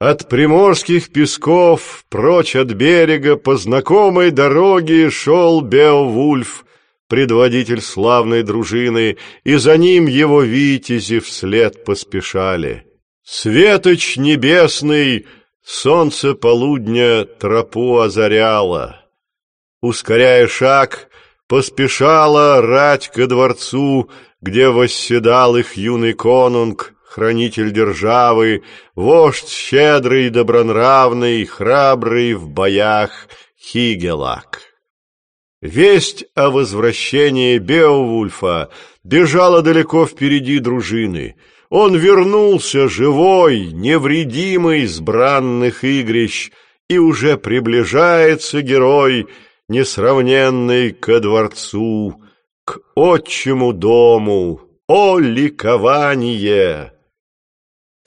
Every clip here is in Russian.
От приморских песков, прочь от берега, по знакомой дороге шел Беовульф, предводитель славной дружины, и за ним его витязи вслед поспешали. Светоч небесный, солнце полудня тропу озаряло. Ускоряя шаг, поспешала рать ко дворцу, где восседал их юный конунг, хранитель державы, вождь щедрый добронравный, храбрый в боях Хигелак. Весть о возвращении Беовульфа бежала далеко впереди дружины. Он вернулся живой, невредимый с бранных игрищ, и уже приближается герой, несравненный ко дворцу, к отчему дому. О, ликование!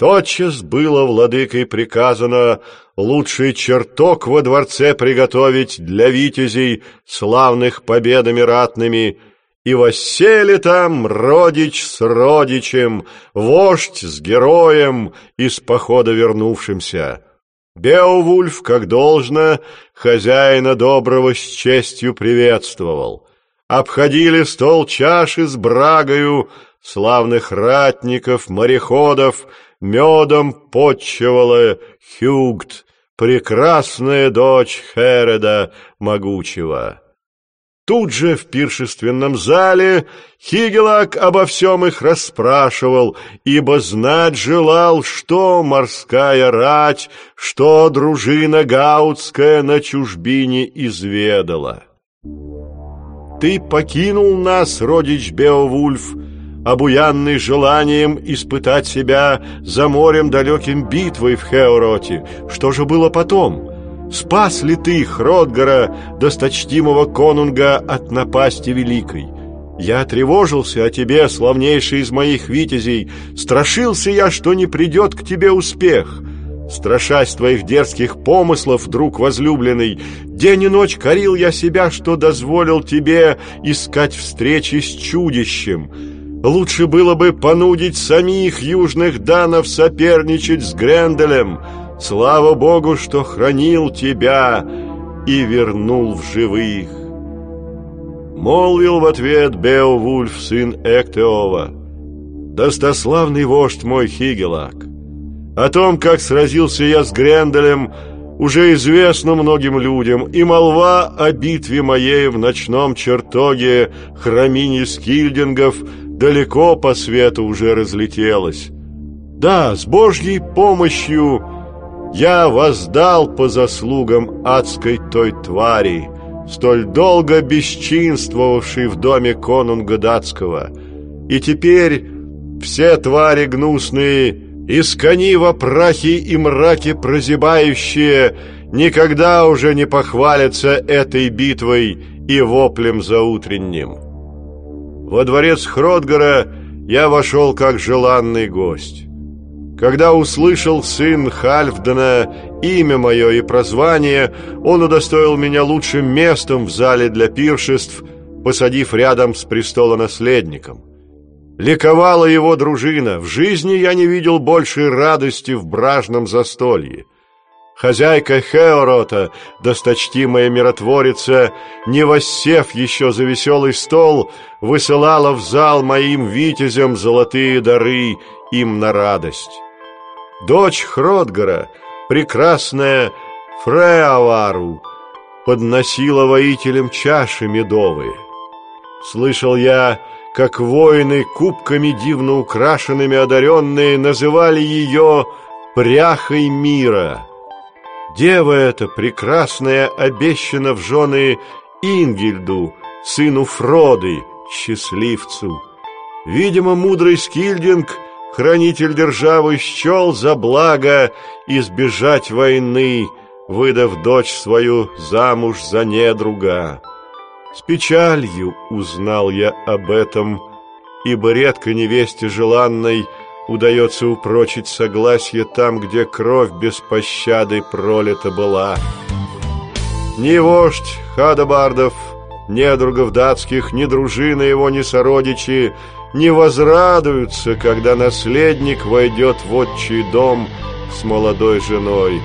Тотчас было владыкой приказано лучший чертог во дворце приготовить для витязей, славных победами ратными, и воссели там родич с родичем, вождь с героем из похода вернувшимся. Беовульф, как должно, хозяина доброго с честью приветствовал. Обходили стол чаши с брагою, славных ратников, мореходов, медом почивала Хюгт, прекрасная дочь Хереда могучего. Тут же в пиршественном зале Хигелак обо всем их расспрашивал, ибо знать желал, что морская рать, что дружина гаутская на чужбине изведала. «Ты покинул нас, родич Беовульф», обуянный желанием испытать себя за морем далеким битвой в Хеороте. Что же было потом? Спас ли ты Хродгара, досточтимого конунга, от напасти великой? Я тревожился о тебе, славнейший из моих витязей, страшился я, что не придет к тебе успех». Страшась твоих дерзких помыслов, друг возлюбленный, День и ночь корил я себя, что дозволил тебе Искать встречи с чудищем. Лучше было бы понудить самих южных данов соперничать с Гренделем. Слава Богу, что хранил тебя и вернул в живых. Молвил в ответ Беовульф, сын Эктеова. Достославный вождь мой Хигелак, о том, как сразился я с Гренделем, уже известно многим людям, и молва о битве моей в ночном чертоге храмине скильдингов — далеко по свету уже разлетелась. Да, с Божьей помощью я воздал по заслугам адской той твари, столь долго бесчинствовавшей в доме конунга датского. И теперь все твари гнусные, из кони во прахе и мраке прозябающие, никогда уже не похвалятся этой битвой и воплем заутренним. Во дворец Хродгара я вошел как желанный гость. Когда услышал сын Хальфдена имя мое и прозвание, он удостоил меня лучшим местом в зале для пиршеств, посадив рядом с престолонаследником. Ликовала его дружина, в жизни я не видел большей радости в бражном застолье. Хозяйка Хеорота, досточтимая миротворица, не воссев еще за веселый стол, высылала в зал моим витязям золотые дары им на радость. Дочь Хродгара, прекрасная Фреавару, подносила воителям чаши медовые. Слышал я, как воины кубками дивно украшенными одаренные называли ее «пряхой мира». Дева эта прекрасная обещана в жены Ингильду, сыну Фроды, счастливцу. Видимо, мудрый Скильдинг, хранитель державы, счел за благо избежать войны, выдав дочь свою замуж за недруга. С печалью узнал я об этом, ибо редко невесте желанной – удается упрочить согласие там, где кровь без пощады пролита была. Ни вождь Хадабардов, недругов датских, ни дружина его, ни сородичи не возрадуются, когда наследник войдет в отчий дом с молодой женой.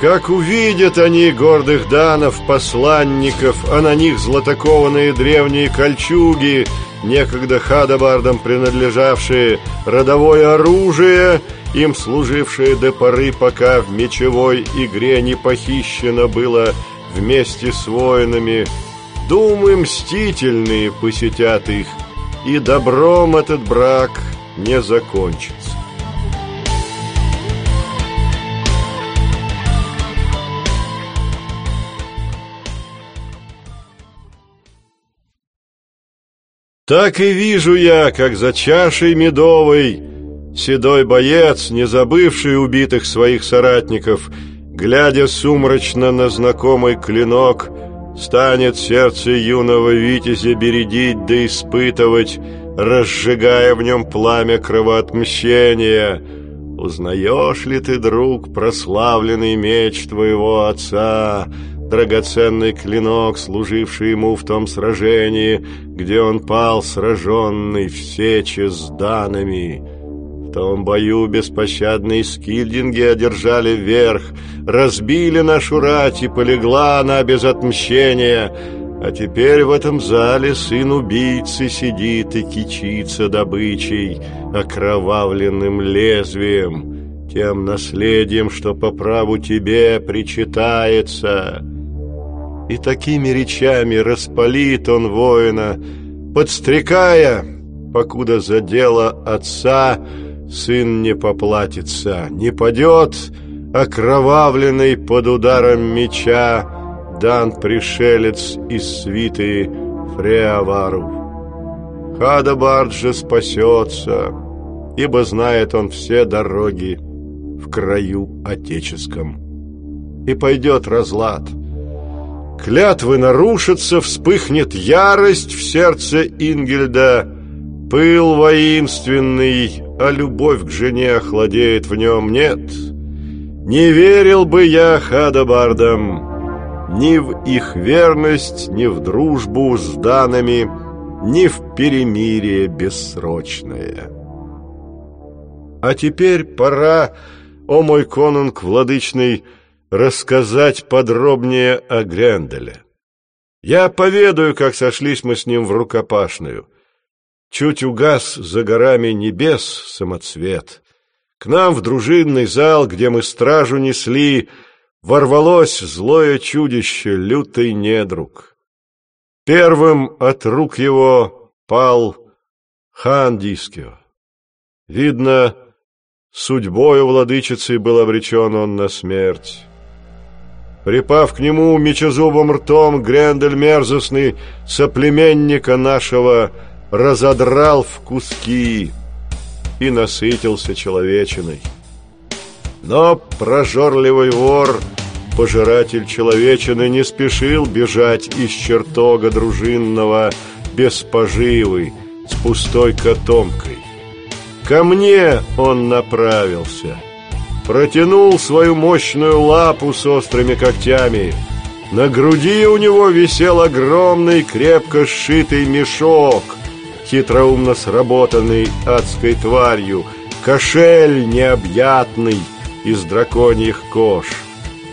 Как увидят они гордых данов, посланников, а на них златокованные древние кольчуги, некогда хадабардам принадлежавшие, родовое оружие, им служившее до поры, пока в мечевой игре не похищено было вместе с воинами, думы мстительные посетят их, и добром этот брак не закончится. Так и вижу я, как за чашей медовой седой боец, не забывший убитых своих соратников, глядя сумрачно на знакомый клинок, станет сердце юного витязя бередить да испытывать, разжигая в нем пламя кровоотмщения. Узнаешь ли ты, друг, прославленный меч твоего отца, драгоценный клинок, служивший ему в том сражении, где он пал сраженный в сече с данами. В том бою беспощадные скильдинги одержали верх, разбили нашу рать, и полегла она без отмщения, а теперь в этом зале сын убийцы сидит и кичится добычей, окровавленным лезвием, тем наследием, что по праву тебе причитается». И такими речами распалит он воина, подстрекая, покуда за дело отца сын не поплатится, не падет, окровавленный под ударом меча, дан пришелец из свиты Фреавару. Хадабард же спасется, ибо знает он все дороги в краю отеческом. И пойдет разлад — Клятвы нарушатся, вспыхнет ярость в сердце Ингельда, пыл воинственный, а любовь к жене охладеет в нем. Нет, не верил бы я Хадабардам ни в их верность, ни в дружбу с данными, ни в перемирие бессрочное. А теперь пора, о мой конунг владычный, рассказать подробнее о Гренделе. Я поведаю, как сошлись мы с ним в рукопашную. Чуть угас за горами небес самоцвет. К нам в дружинный зал, где мы стражу несли, ворвалось злое чудище, лютый недруг. Первым от рук его пал хан Дискио. Видно, судьбою владычицы был обречен он на смерть. Припав к нему мечезубым ртом, Грендель мерзостный соплеменника нашего разодрал в куски и насытился человечиной. Но прожорливый вор, пожиратель человечины, не спешил бежать из чертога дружинного без поживы, с пустой котомкой. Ко мне он направился — протянул свою мощную лапу с острыми когтями. На груди у него висел огромный, крепко сшитый мешок, хитроумно сработанный адской тварью, кошель необъятный из драконьих кож.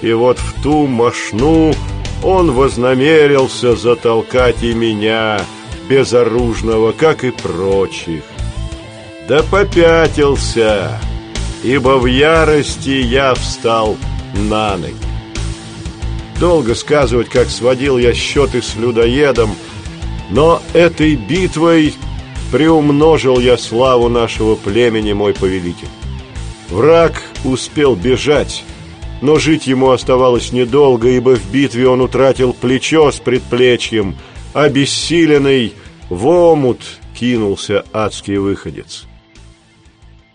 И вот в ту мошну он вознамерился затолкать и меня, безоружного, как и прочих. Да попятился ибо в ярости я встал на ноги. Долго сказывать, как сводил я счеты с людоедом, но этой битвой приумножил я славу нашего племени, мой повелитель. Враг успел бежать, но жить ему оставалось недолго, ибо в битве он утратил плечо с предплечьем, обессиленный в омут кинулся адский выходец.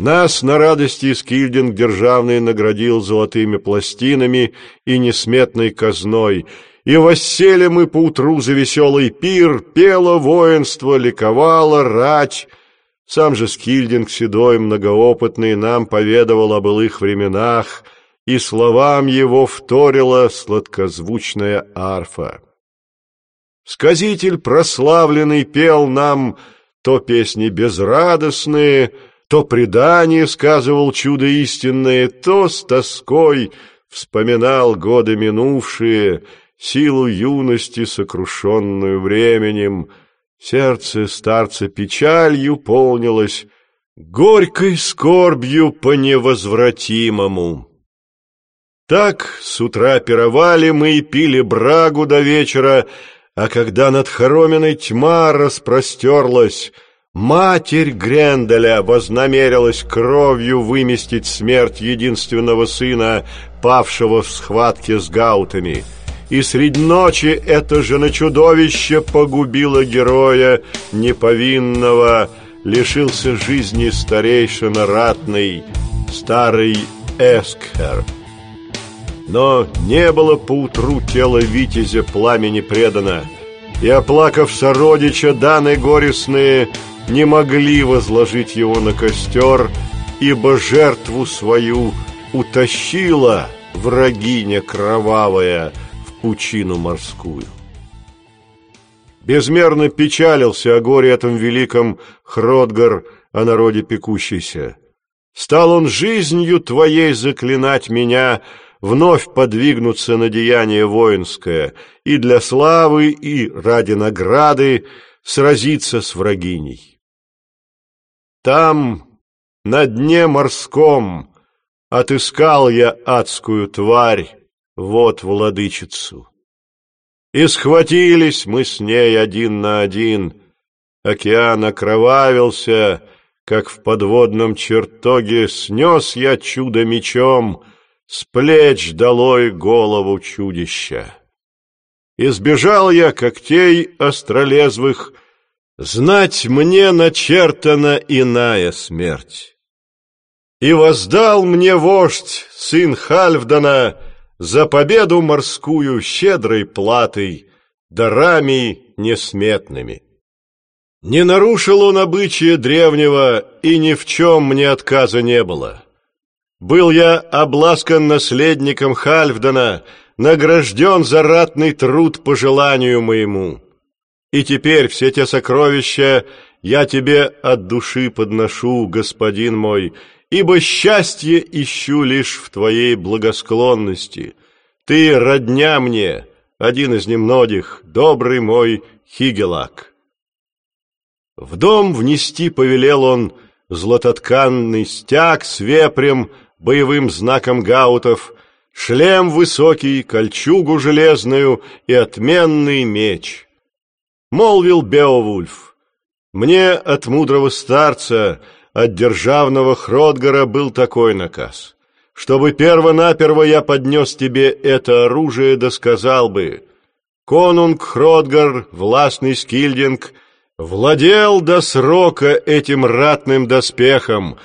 Нас на радости Скильдинг державный наградил золотыми пластинами и несметной казной, и воссели мы поутру за веселый пир, пело воинство, ликовало, рать. Сам же Скильдинг седой, многоопытный, нам поведывал о былых временах, и словам его вторила сладкозвучная арфа. Сказитель прославленный пел нам то песни безрадостные, то предание сказывал чудо истинное, то с тоской вспоминал годы минувшие, силу юности, сокрушенную временем. Сердце старца печалью полнилось, горькой скорбью по невозвратимому. Так с утра пировали мы и пили брагу до вечера, а когда над хороминой тьма распростерлась, Матерь Гренделя вознамерилась кровью выместить смерть единственного сына, павшего в схватке с гаутами. И средь ночи это же на чудовище погубило героя неповинного, лишился жизни старейшина ратный, старый Эскхер. Но не было поутру тела Витязя пламени предано, и, оплакав сородича, даны горестные, не могли возложить его на костер, ибо жертву свою утащила врагиня кровавая в пучину морскую. Безмерно печалился о горе этом великом Хродгар, о народе пекущийся. Стал он жизнью твоей заклинать меня, вновь подвигнуться на деяние воинское, и для славы, и ради награды сразиться с врагиней. Там, на дне морском, отыскал я адскую тварь, вот владычицу. И схватились мы с ней один на один. Океан окровавился, как в подводном чертоге снес я чудо мечом, с плеч долой голову чудища. Избежал я когтей остролезвых, Знать мне начертана иная смерть. И воздал мне вождь, сын Хальфдана, за победу морскую щедрой платой, дарами несметными. Не нарушил он обычая древнего, и ни в чем мне отказа не было. Был я обласкан наследником Хальфдана, награжден за ратный труд по желанию моему. И теперь все те сокровища я тебе от души подношу, господин мой, ибо счастье ищу лишь в твоей благосклонности. Ты родня мне, один из немногих, добрый мой Хигелак. В дом внести повелел он златотканный стяг с вепрем, боевым знаком гаутов, шлем высокий, кольчугу железную и отменный меч — Молвил Беовульф, «Мне от мудрого старца, от державного Хродгара был такой наказ, чтобы перво-наперво я поднес тебе это оружие, да сказал бы, конунг Хродгар, властный Скильдинг, владел до срока этим ратным доспехом,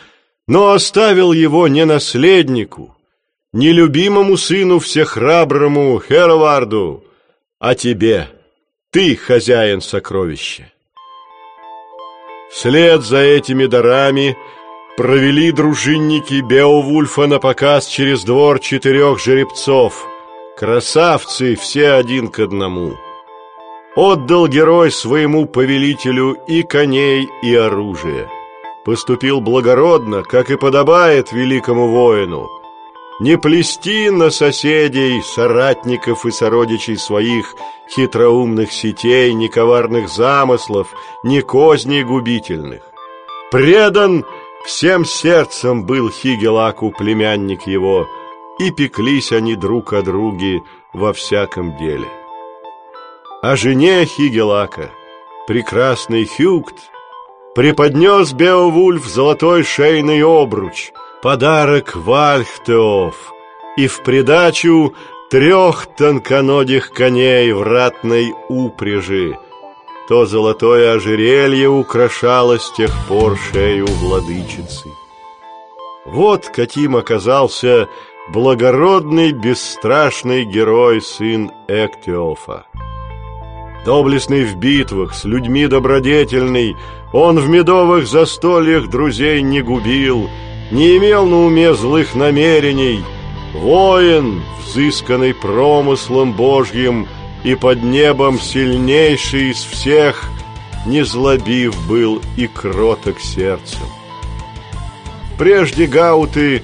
но оставил его не наследнику, не любимому сыну всехраброму Хероварду, а тебе». Ты хозяин сокровища. Вслед за этими дарами провели дружинники Беовульфа на показ через двор четырех жеребцов. Красавцы все один к одному. Отдал герой своему повелителю и коней, и оружие. Поступил благородно, как и подобает великому воину. Не плести на соседей, соратников и сородичей своих – хитроумных сетей, ни коварных замыслов, ни козней губительных. Предан всем сердцем был Хигелаку племянник его, и пеклись они друг о друге во всяком деле. О жене Хигелака, прекрасный Хюгт, преподнес Беовульф золотой шейный обруч, подарок Вальхтеов, и в придачу трех тонконогих коней в ратной упряжи. То золотое ожерелье украшало с тех пор шею владычицы. Вот каким оказался благородный, бесстрашный герой сын Эктиофа. Доблестный в битвах, с людьми добродетельный, он в медовых застольях друзей не губил, не имел на уме злых намерений, воин, взысканный промыслом Божьим и под небом сильнейший из всех, не злобив был и кроток сердцем. прежде гауты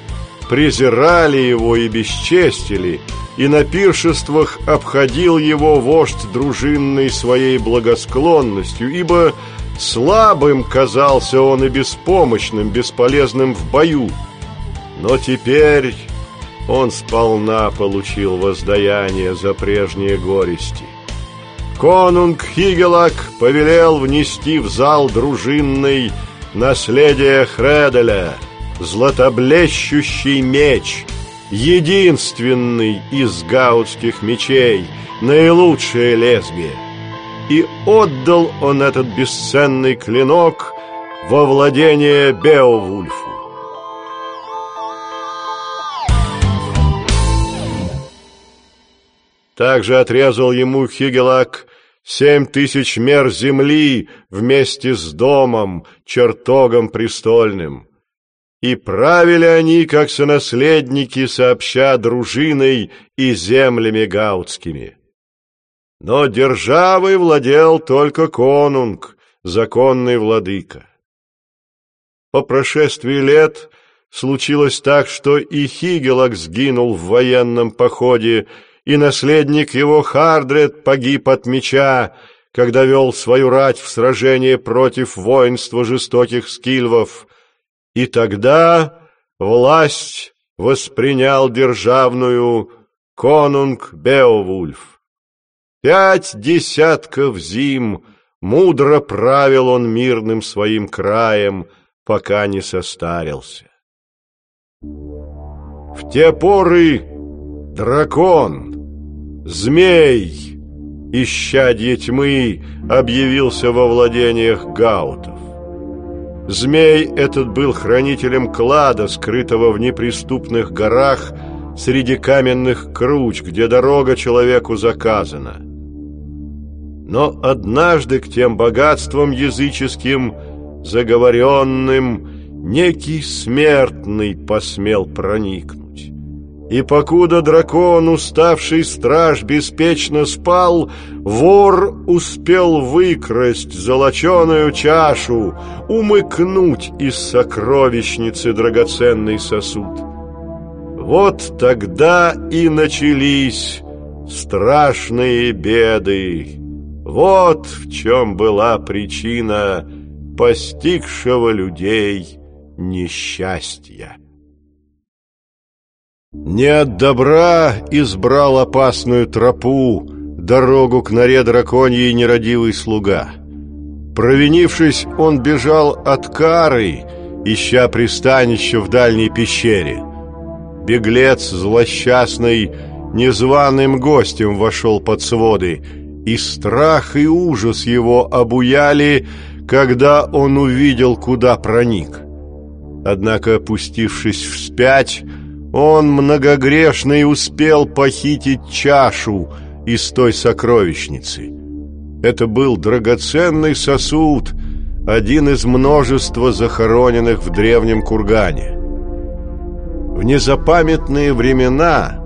презирали его и бесчестили, и на пиршествах обходил его вождь дружинной своей благосклонностью, ибо слабым казался он и беспомощным, бесполезным в бою. Но теперь он сполна получил воздаяние за прежние горести. Конунг Хигелак повелел внести в зал дружинный наследие Хределя, златоблещущий меч, единственный из гаутских мечей, наилучшее лезвие. И отдал он этот бесценный клинок во владение Беовульфу. Также отрезал ему Хигелак семь тысяч мер земли вместе с домом, чертогом престольным. И правили они, как сонаследники, сообща дружиной и землями гаутскими. Но державой владел только конунг, законный владыка. По прошествии лет случилось так, что и Хигелак сгинул в военном походе, и наследник его Хардред погиб от меча, когда вел свою рать в сражение против воинства жестоких скильвов. И тогда власть воспринял державную конунг Беовульф. Пять десятков зим мудро правил он мирным своим краем, пока не состарился. В те поры дракон, змей, исчадье тьмы, объявился во владениях гаутов. Змей этот был хранителем клада, скрытого в неприступных горах среди каменных круч, где дорога человеку заказана. Но однажды к тем богатствам языческим, заговоренным, некий смертный посмел проникнуть. И покуда дракон, уставший страж, беспечно спал, Вор успел выкрасть золоченую чашу, Умыкнуть из сокровищницы драгоценный сосуд. Вот тогда и начались страшные беды. Вот в чем была причина постигшего людей несчастья. Не от добра избрал опасную тропу, Дорогу к норе драконьей нерадивый слуга. Провинившись, он бежал от кары, Ища пристанище в дальней пещере. Беглец злосчастный незваным гостем вошел под своды, И страх и ужас его обуяли, Когда он увидел, куда проник. Однако, опустившись вспять, он, многогрешный, успел похитить чашу из той сокровищницы. Это был драгоценный сосуд, один из множества захороненных в древнем кургане. В незапамятные времена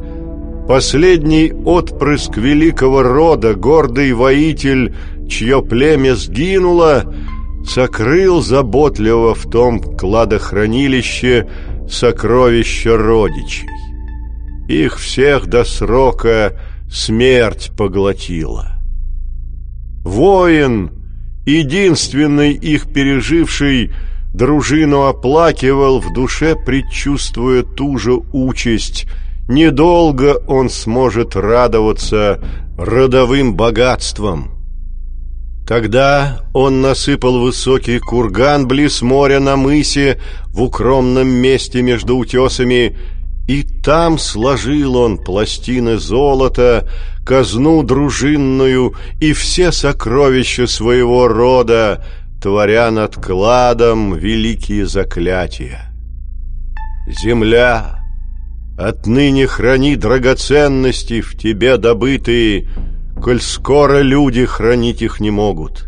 последний отпрыск великого рода, гордый воитель, чье племя сгинуло, сокрыл заботливо в том кладохранилище сокровища родичей. Их всех до срока смерть поглотила. Воин, единственный их переживший, дружину оплакивал в душе, предчувствуя ту же участь. Недолго он сможет радоваться родовым богатством. Тогда он насыпал высокий курган близ моря на мысе в укромном месте между утесами, и там сложил он пластины золота, казну дружинную и все сокровища своего рода, творя над кладом великие заклятия. Земля, отныне храни драгоценности в тебе добытые, коль скоро люди хранить их не могут.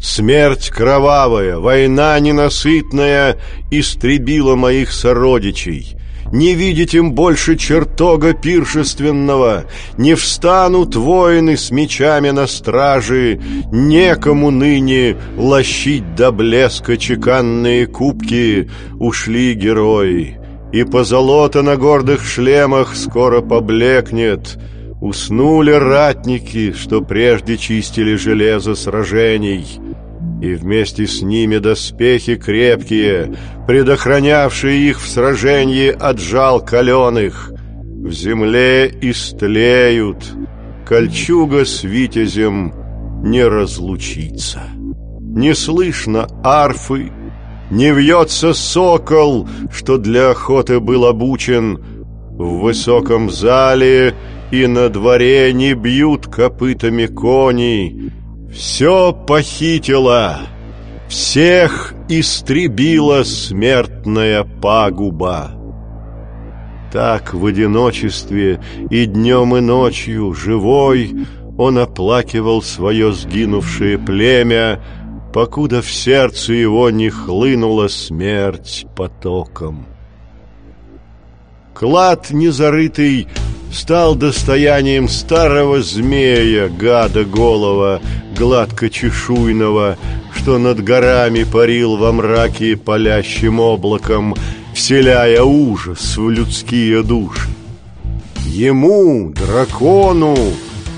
Смерть кровавая, война ненасытная истребила моих сородичей, не видеть им больше чертога пиршественного, не встанут воины с мечами на страже, некому ныне лощить до блеска чеканные кубки, ушли герои, и позолота на гордых шлемах скоро поблекнет, уснули ратники, что прежде чистили железо сражений» и вместе с ними доспехи крепкие, предохранявшие их в сражении от жал каленых. В земле истлеют, кольчуга с витязем не разлучится. Не слышно арфы, не вьется сокол, что для охоты был обучен. В высоком зале и на дворе не бьют копытами кони, все похитила, всех истребила смертная пагуба. Так в одиночестве и днем и ночью живой он оплакивал свое сгинувшее племя, покуда в сердце его не хлынула смерть потоком. Клад незарытый стал достоянием старого змея, гада голова, гладко чешуйного, что над горами парил во мраке палящим облаком, вселяя ужас в людские души. Ему, дракону,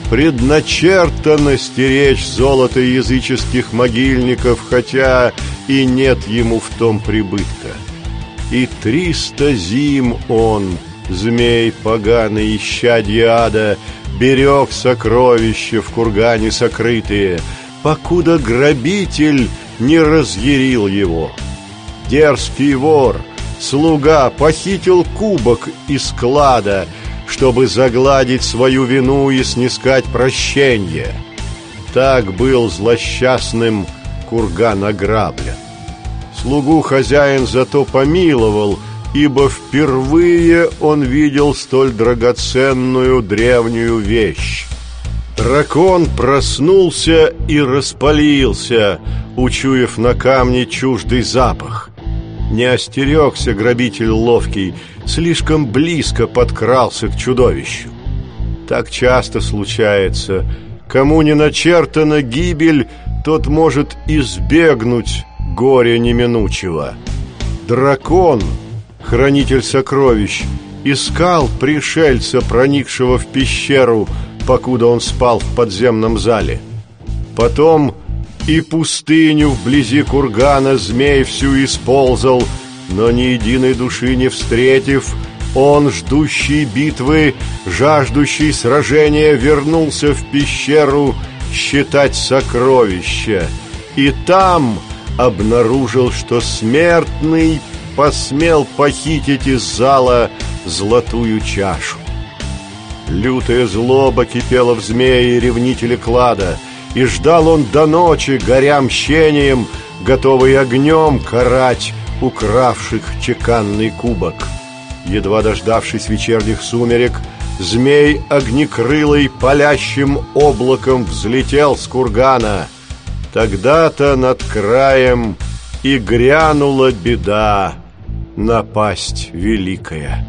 предначертано стеречь золото языческих могильников, хотя и нет ему в том прибытка. И триста зим он — Змей поганый, исчадье ада, Берег сокровища в кургане сокрытые, Покуда грабитель не разъярил его. Дерзкий вор, слуга, похитил кубок из клада, Чтобы загладить свою вину и снискать прощение. Так был злосчастным курган ограблен. Слугу хозяин зато помиловал — ибо впервые он видел столь драгоценную древнюю вещь. Дракон проснулся и распалился, учуяв на камне чуждый запах. Не остерегся грабитель ловкий, слишком близко подкрался к чудовищу. Так часто случается. Кому не начертана гибель, тот может избегнуть горя неминучего. Дракон — хранитель сокровищ, искал пришельца, проникшего в пещеру, покуда он спал в подземном зале. Потом и пустыню вблизи кургана змей всю исползал, но ни единой души не встретив, он, ждущий битвы, жаждущий сражения, вернулся в пещеру считать сокровища. И там обнаружил, что смертный посмел похитить из зала золотую чашу. Лютая злоба кипела в змее и клада, и ждал он до ночи, горя мщением, готовый огнем карать укравших чеканный кубок. Едва дождавшись вечерних сумерек, змей огнекрылый палящим облаком взлетел с кургана. Тогда-то над краем и грянула беда напасть великая.